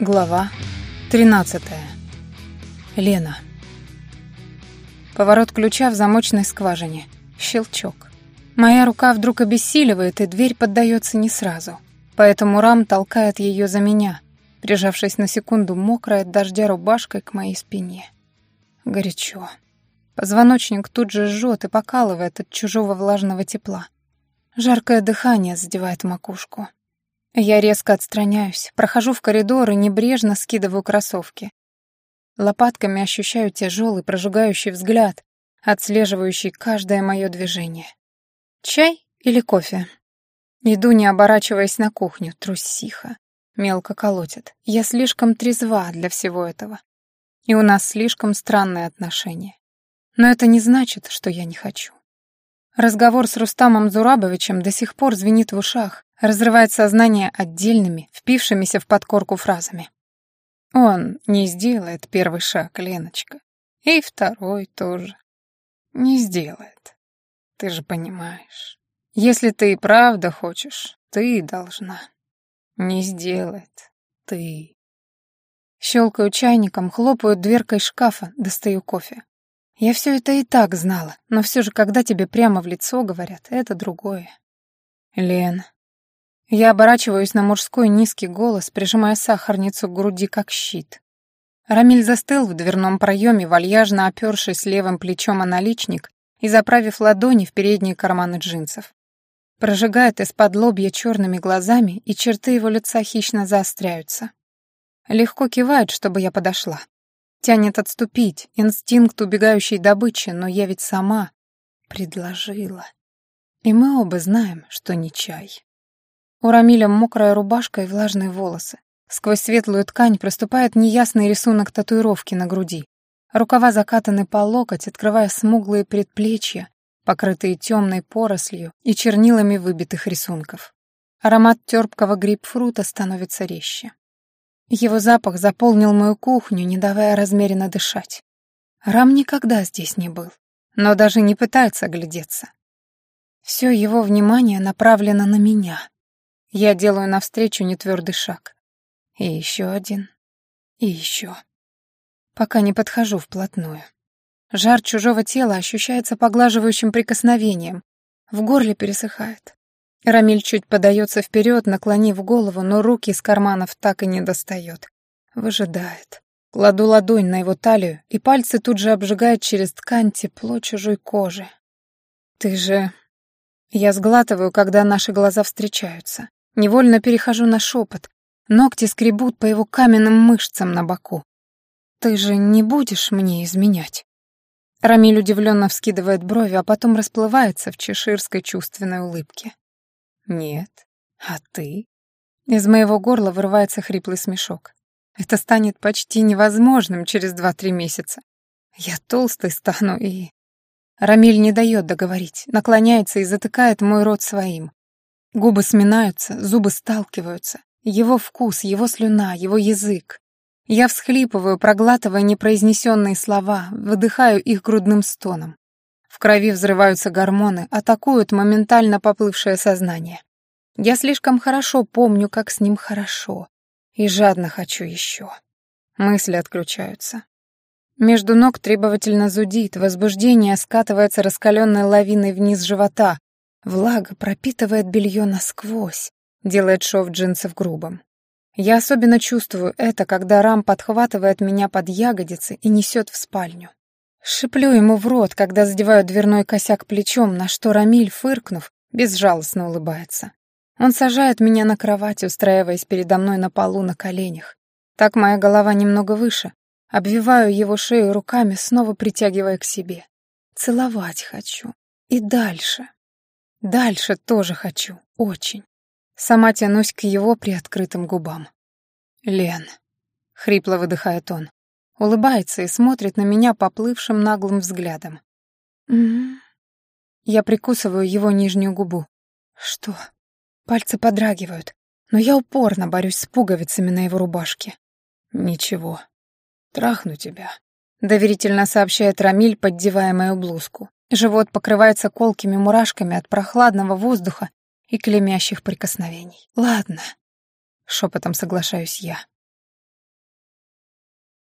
Глава 13. Лена. Поворот ключа в замочной скважине. Щелчок. Моя рука вдруг обессиливает, и дверь поддается не сразу. Поэтому Рам толкает ее за меня, прижавшись на секунду мокрой от дождя рубашкой к моей спине. Горячо. Позвоночник тут же жжет и покалывает от чужого влажного тепла. Жаркое дыхание задевает макушку. Я резко отстраняюсь, прохожу в коридор и небрежно скидываю кроссовки. Лопатками ощущаю тяжелый прожигающий взгляд, отслеживающий каждое мое движение. Чай или кофе? Иду, не оборачиваясь на кухню, трусиха. Мелко колотит. Я слишком трезва для всего этого. И у нас слишком странные отношения. Но это не значит, что я не хочу. Разговор с Рустамом Зурабовичем до сих пор звенит в ушах, разрывает сознание отдельными, впившимися в подкорку фразами. Он не сделает первый шаг, Леночка. И второй тоже. Не сделает. Ты же понимаешь. Если ты и правда хочешь, ты должна. Не сделает. Ты. Щелкаю чайником, хлопаю дверкой шкафа, достаю кофе. Я все это и так знала, но все же, когда тебе прямо в лицо говорят, это другое. Лен. Я оборачиваюсь на мужской низкий голос, прижимая сахарницу к груди как щит. Рамиль застыл в дверном проеме, вальяжно опершись левым плечом о наличник и заправив ладони в передние карманы джинсов. Прожигает из-под лобья черными глазами, и черты его лица хищно заостряются. Легко кивает, чтобы я подошла. Тянет отступить, инстинкт убегающей добычи, но я ведь сама предложила. И мы оба знаем, что не чай. У Рамиля мокрая рубашка и влажные волосы. Сквозь светлую ткань проступает неясный рисунок татуировки на груди. Рукава закатаны по локоть, открывая смуглые предплечья, покрытые темной порослью и чернилами выбитых рисунков. Аромат терпкого грейпфрута становится резче. Его запах заполнил мою кухню, не давая размеренно дышать. Рам никогда здесь не был, но даже не пытается оглядеться. Все его внимание направлено на меня. Я делаю навстречу нетвердый шаг. И еще один. И еще. Пока не подхожу вплотную. Жар чужого тела ощущается поглаживающим прикосновением. В горле пересыхает. Рамиль чуть подается вперед, наклонив голову, но руки из карманов так и не достает. Выжидает. Кладу ладонь на его талию, и пальцы тут же обжигают через ткань тепло чужой кожи. «Ты же...» Я сглатываю, когда наши глаза встречаются. Невольно перехожу на шепот. Ногти скребут по его каменным мышцам на боку. «Ты же не будешь мне изменять?» Рамиль удивленно вскидывает брови, а потом расплывается в чеширской чувственной улыбке. «Нет. А ты?» Из моего горла вырывается хриплый смешок. Это станет почти невозможным через два-три месяца. Я толстый стану и... Рамиль не дает договорить, наклоняется и затыкает мой рот своим. Губы сминаются, зубы сталкиваются. Его вкус, его слюна, его язык. Я всхлипываю, проглатывая непроизнесенные слова, выдыхаю их грудным стоном. Крови взрываются гормоны, атакуют моментально поплывшее сознание. Я слишком хорошо помню, как с ним хорошо, и жадно хочу еще. Мысли отключаются. Между ног требовательно зудит, возбуждение скатывается раскаленной лавиной вниз живота, влага пропитывает белье насквозь, делает шов джинсов грубым. Я особенно чувствую это, когда Рам подхватывает меня под ягодицы и несет в спальню. Шиплю ему в рот, когда задеваю дверной косяк плечом, на что Рамиль, фыркнув, безжалостно улыбается. Он сажает меня на кровать, устраиваясь передо мной на полу на коленях. Так моя голова немного выше. Обвиваю его шею руками, снова притягивая к себе. Целовать хочу. И дальше. Дальше тоже хочу. Очень. Сама тянусь к его приоткрытым губам. «Лен», — хрипло выдыхает он улыбается и смотрит на меня поплывшим наглым взглядом. «М-м-м». Я прикусываю его нижнюю губу. Что? Пальцы подрагивают, но я упорно борюсь с пуговицами на его рубашке. «Ничего. Трахну тебя», — доверительно сообщает Рамиль, поддевая мою блузку. Живот покрывается колкими мурашками от прохладного воздуха и клемящих прикосновений. «Ладно», — шепотом соглашаюсь я.